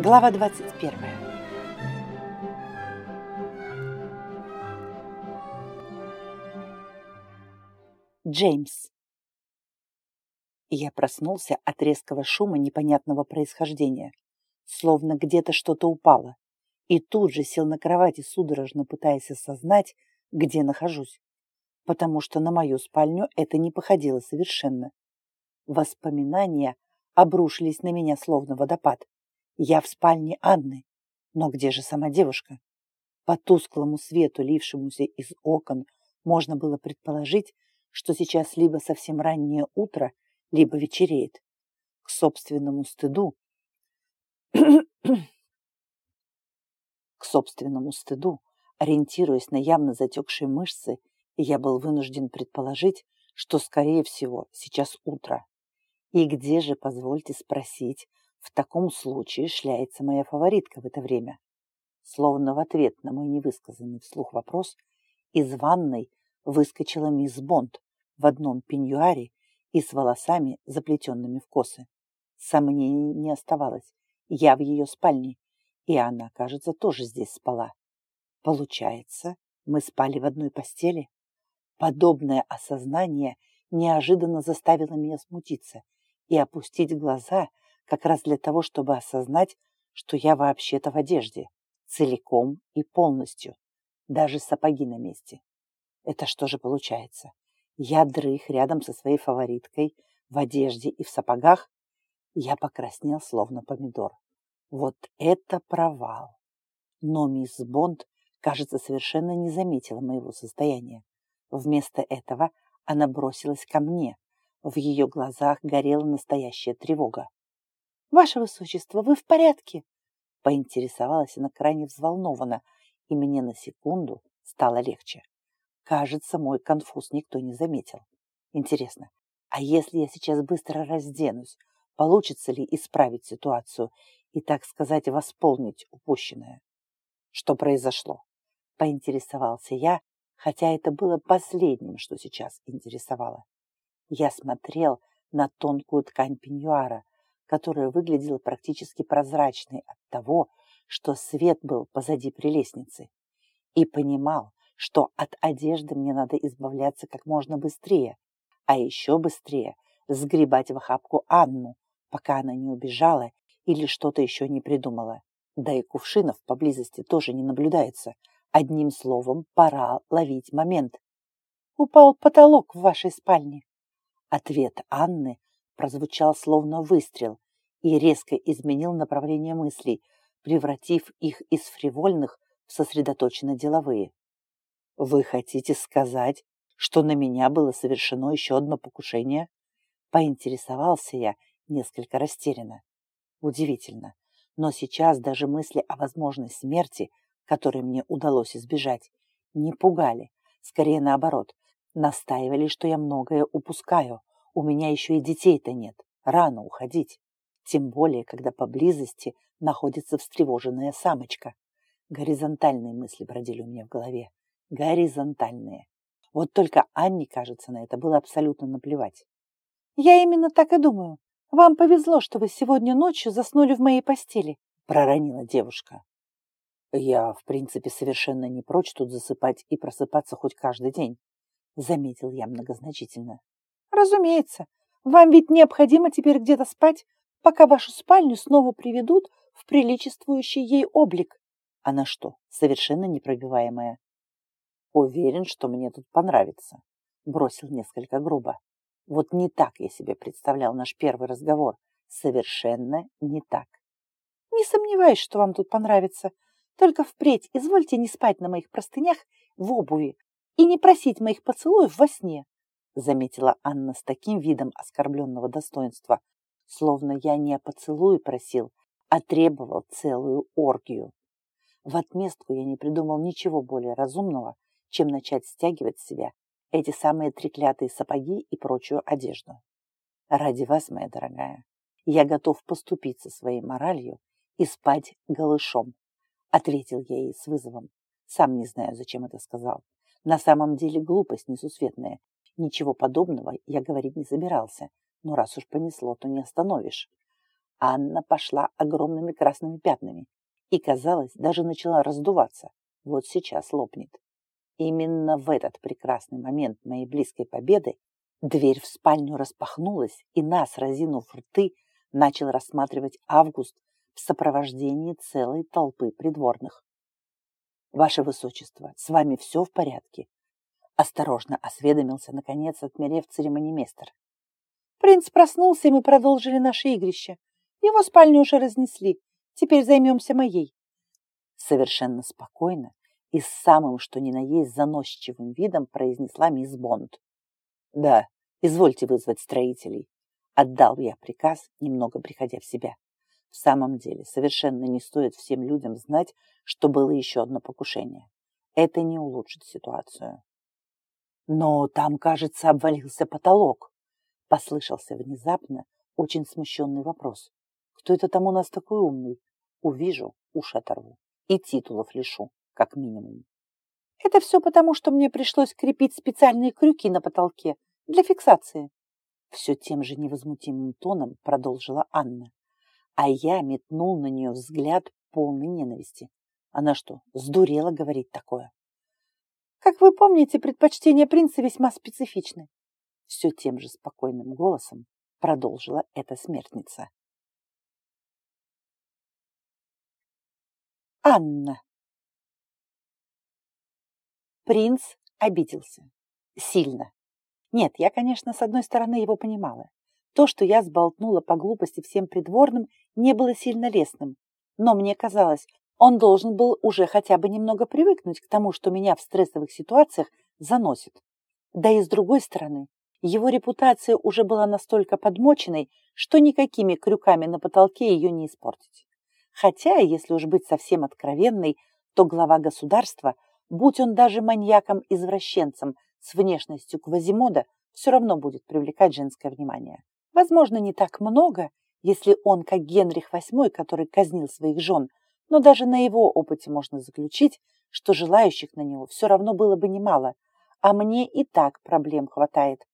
Глава 21. Джеймс. Я проснулся от резкого шума непонятного происхождения, словно где-то что-то упало, и тут же сел на кровати, судорожно пытаясь осознать, где нахожусь, потому что на мою спальню это не походило совершенно. Воспоминания обрушились на меня словно водопад. Я в спальне Анны. Но где же сама девушка? По тусклому свету, лившемуся из окон, можно было предположить, что сейчас либо совсем раннее утро, либо вечереет. К собственному стыду... К собственному стыду, ориентируясь на явно затекшие мышцы, я был вынужден предположить, что, скорее всего, сейчас утро. И где же, позвольте спросить, в таком случае шляется моя фаворитка в это время. Словно в ответ на мой невысказанный вслух вопрос, из ванной выскочила мисс Бонд в одном пеньюаре и с волосами, заплетенными в косы. Сомнений не оставалось. Я в ее спальне, и она, кажется, тоже здесь спала. Получается, мы спали в одной постели? Подобное осознание неожиданно заставило меня смутиться и опустить глаза, как раз для того, чтобы осознать, что я вообще-то в одежде, целиком и полностью, даже сапоги на месте. Это что же получается? Я дрых рядом со своей фавориткой, в одежде и в сапогах. Я покраснел, словно помидор. Вот это провал! Но мисс Бонд, кажется, совершенно не заметила моего состояния. Вместо этого она бросилась ко мне. В ее глазах горела настоящая тревога. «Ваше Высочество, вы в порядке?» Поинтересовалась она крайне взволнованно, и мне на секунду стало легче. Кажется, мой конфуз никто не заметил. Интересно, а если я сейчас быстро разденусь, получится ли исправить ситуацию и, так сказать, восполнить упущенное? Что произошло? Поинтересовался я, хотя это было последним, что сейчас интересовало. Я смотрел на тонкую ткань пеньюара, которая выглядела практически прозрачной от того, что свет был позади прелестницы, и понимал, что от одежды мне надо избавляться как можно быстрее, а еще быстрее сгребать в охапку Анну, пока она не убежала или что-то еще не придумала. Да и кувшинов поблизости тоже не наблюдается. Одним словом, пора ловить момент. «Упал потолок в вашей спальне». Ответ Анны прозвучал словно выстрел и резко изменил направление мыслей, превратив их из фривольных в сосредоточенно деловые. «Вы хотите сказать, что на меня было совершено еще одно покушение?» Поинтересовался я несколько растерянно. Удивительно, но сейчас даже мысли о возможной смерти, которой мне удалось избежать, не пугали. Скорее наоборот, настаивали, что я многое упускаю, у меня еще и детей-то нет. Рано уходить. Тем более, когда поблизости находится встревоженная самочка. Горизонтальные мысли бродили у меня в голове. Горизонтальные. Вот только Анне, кажется, на это было абсолютно наплевать. «Я именно так и думаю. Вам повезло, что вы сегодня ночью заснули в моей постели», проронила девушка. «Я, в принципе, совершенно не прочь тут засыпать и просыпаться хоть каждый день», заметил я многозначительно. Разумеется, вам ведь необходимо теперь где-то спать, пока вашу спальню снова приведут в приличествующий ей облик. Она что, совершенно непробиваемая? Уверен, что мне тут понравится. Бросил несколько грубо. Вот не так я себе представлял наш первый разговор. Совершенно не так. Не сомневаюсь, что вам тут понравится. Только впредь извольте не спать на моих простынях в обуви и не просить моих поцелуев во сне заметила Анна с таким видом оскорбленного достоинства, словно я не о поцелуе просил, а требовал целую оргию. В отместку я не придумал ничего более разумного, чем начать стягивать с себя эти самые треклятые сапоги и прочую одежду. Ради вас, моя дорогая, я готов поступиться своей моралью и спать голышом, ответил я ей с вызовом. Сам не знаю, зачем это сказал. На самом деле глупость несусветная, Ничего подобного я говорить не собирался, но раз уж понесло, то не остановишь. Анна пошла огромными красными пятнами и, казалось, даже начала раздуваться. Вот сейчас лопнет. Именно в этот прекрасный момент моей близкой победы дверь в спальню распахнулась, и нас, разинув рты, начал рассматривать Август в сопровождении целой толпы придворных. «Ваше Высочество, с вами все в порядке?» Осторожно осведомился, наконец, отмерев церемониместр. «Принц проснулся, и мы продолжили наше игрище. Его спальню уже разнесли. Теперь займемся моей». Совершенно спокойно и с самым, что ни на есть, заносчивым видом произнесла мисс Бонд. «Да, извольте вызвать строителей», — отдал я приказ, немного приходя в себя. В самом деле, совершенно не стоит всем людям знать, что было еще одно покушение. Это не улучшит ситуацию. Но там, кажется, обвалился потолок. Послышался внезапно очень смущенный вопрос. Кто это там у нас такой умный? Увижу, уши оторву. И титулов лишу, как минимум. Это все потому, что мне пришлось крепить специальные крюки на потолке для фиксации. Все тем же невозмутимым тоном продолжила Анна а я метнул на нее взгляд полной ненависти. Она что, сдурела говорить такое? Как вы помните, предпочтения принца весьма специфичны. Все тем же спокойным голосом продолжила эта смертница. Анна. Принц обиделся. Сильно. Нет, я, конечно, с одной стороны его понимала. То, что я сболтнула по глупости всем придворным, не было сильно лестным. Но мне казалось, он должен был уже хотя бы немного привыкнуть к тому, что меня в стрессовых ситуациях заносит. Да и с другой стороны, его репутация уже была настолько подмоченной, что никакими крюками на потолке ее не испортить. Хотя, если уж быть совсем откровенной, то глава государства, будь он даже маньяком-извращенцем с внешностью Квазимода, все равно будет привлекать женское внимание. Возможно, не так много, если он, как Генрих VIII, который казнил своих жен, но даже на его опыте можно заключить, что желающих на него все равно было бы немало, а мне и так проблем хватает.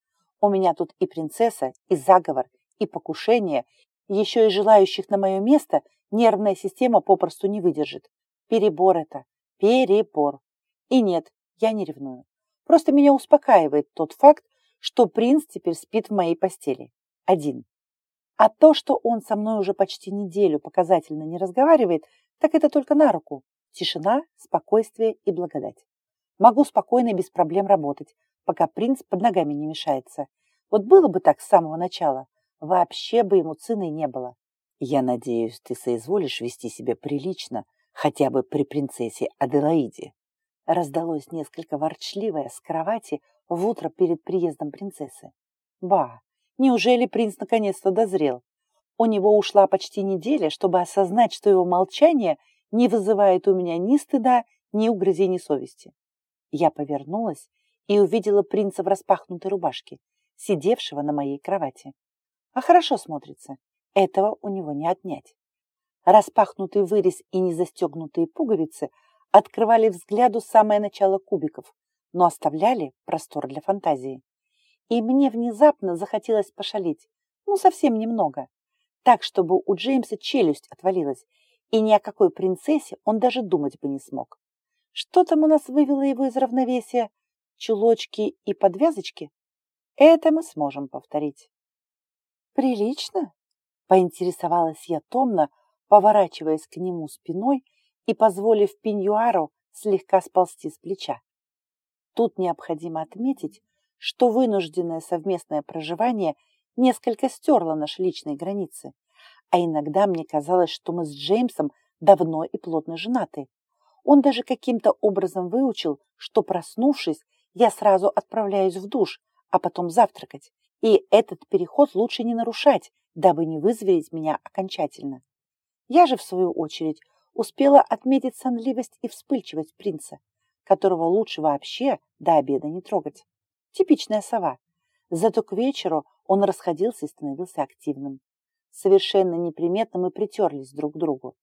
У меня тут и принцесса, и заговор, и покушение, еще и желающих на мое место нервная система попросту не выдержит. Перебор это, перебор. И нет, я не ревную. Просто меня успокаивает тот факт, что принц теперь спит в моей постели один. А то, что он со мной уже почти неделю показательно не разговаривает, так это только на руку. Тишина, спокойствие и благодать. Могу спокойно и без проблем работать, пока принц под ногами не мешается. Вот было бы так с самого начала, вообще бы ему цены не было. Я надеюсь, ты соизволишь вести себя прилично, хотя бы при принцессе Аделаиде. Раздалось несколько ворчливое с кровати в утро перед приездом принцессы. Ба, Неужели принц наконец-то дозрел? У него ушла почти неделя, чтобы осознать, что его молчание не вызывает у меня ни стыда, ни угрызений совести. Я повернулась и увидела принца в распахнутой рубашке, сидевшего на моей кровати. А хорошо смотрится, этого у него не отнять. Распахнутый вырез и незастегнутые пуговицы открывали взгляду самое начало кубиков, но оставляли простор для фантазии и мне внезапно захотелось пошалить, ну, совсем немного, так, чтобы у Джеймса челюсть отвалилась, и ни о какой принцессе он даже думать бы не смог. Что там у нас вывело его из равновесия? Чулочки и подвязочки? Это мы сможем повторить. Прилично? Поинтересовалась я томно, поворачиваясь к нему спиной и позволив пеньюару слегка сползти с плеча. Тут необходимо отметить, что вынужденное совместное проживание несколько стерло наши личные границы. А иногда мне казалось, что мы с Джеймсом давно и плотно женаты. Он даже каким-то образом выучил, что, проснувшись, я сразу отправляюсь в душ, а потом завтракать. И этот переход лучше не нарушать, дабы не вызверить меня окончательно. Я же, в свою очередь, успела отметить сонливость и вспыльчивость принца, которого лучше вообще до обеда не трогать. Типичная сова. Зато к вечеру он расходился и становился активным. Совершенно неприметно мы притерлись друг к другу.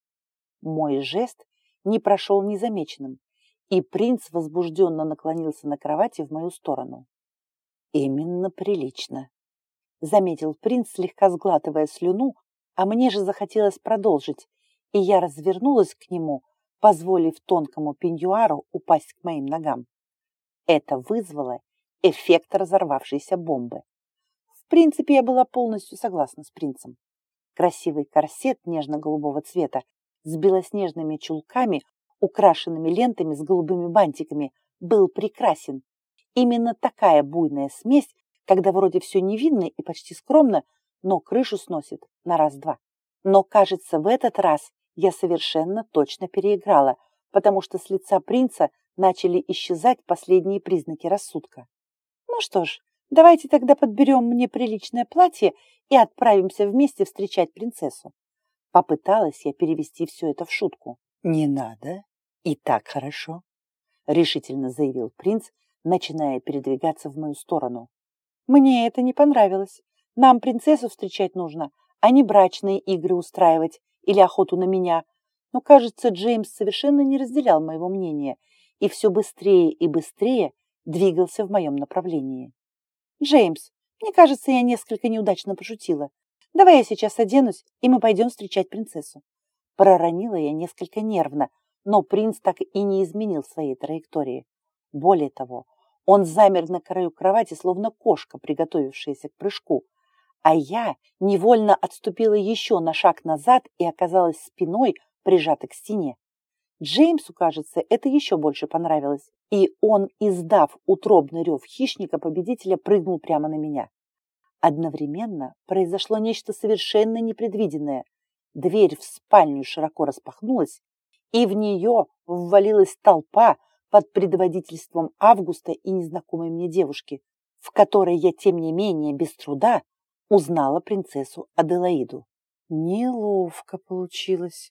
Мой жест не прошел незамеченным, и принц возбужденно наклонился на кровати в мою сторону. «Именно прилично», — заметил принц, слегка сглатывая слюну, А мне же захотелось продолжить, и я развернулась к нему, позволив тонкому пеньюару упасть к моим ногам. Это вызвало эффект разорвавшейся бомбы. В принципе, я была полностью согласна с принцем. Красивый корсет нежно-голубого цвета с белоснежными чулками, украшенными лентами с голубыми бантиками, был прекрасен. Именно такая буйная смесь, когда вроде все невинно и почти скромно, но крышу сносит на раз-два. Но, кажется, в этот раз я совершенно точно переиграла, потому что с лица принца начали исчезать последние признаки рассудка. Ну что ж, давайте тогда подберем мне приличное платье и отправимся вместе встречать принцессу. Попыталась я перевести все это в шутку. Не надо, и так хорошо, решительно заявил принц, начиная передвигаться в мою сторону. Мне это не понравилось. Нам принцессу встречать нужно, а не брачные игры устраивать или охоту на меня. Но, кажется, Джеймс совершенно не разделял моего мнения и все быстрее и быстрее двигался в моем направлении. «Джеймс, мне кажется, я несколько неудачно пошутила. Давай я сейчас оденусь, и мы пойдем встречать принцессу». Проронила я несколько нервно, но принц так и не изменил своей траектории. Более того, он замер на краю кровати, словно кошка, приготовившаяся к прыжку, а я невольно отступила еще на шаг назад и оказалась спиной прижата к стене. Джеймсу, кажется, это еще больше понравилось, и он, издав утробный рев хищника-победителя, прыгнул прямо на меня. Одновременно произошло нечто совершенно непредвиденное. Дверь в спальню широко распахнулась, и в нее ввалилась толпа под предводительством Августа и незнакомой мне девушки, в которой я, тем не менее, без труда узнала принцессу Аделаиду. Неловко получилось,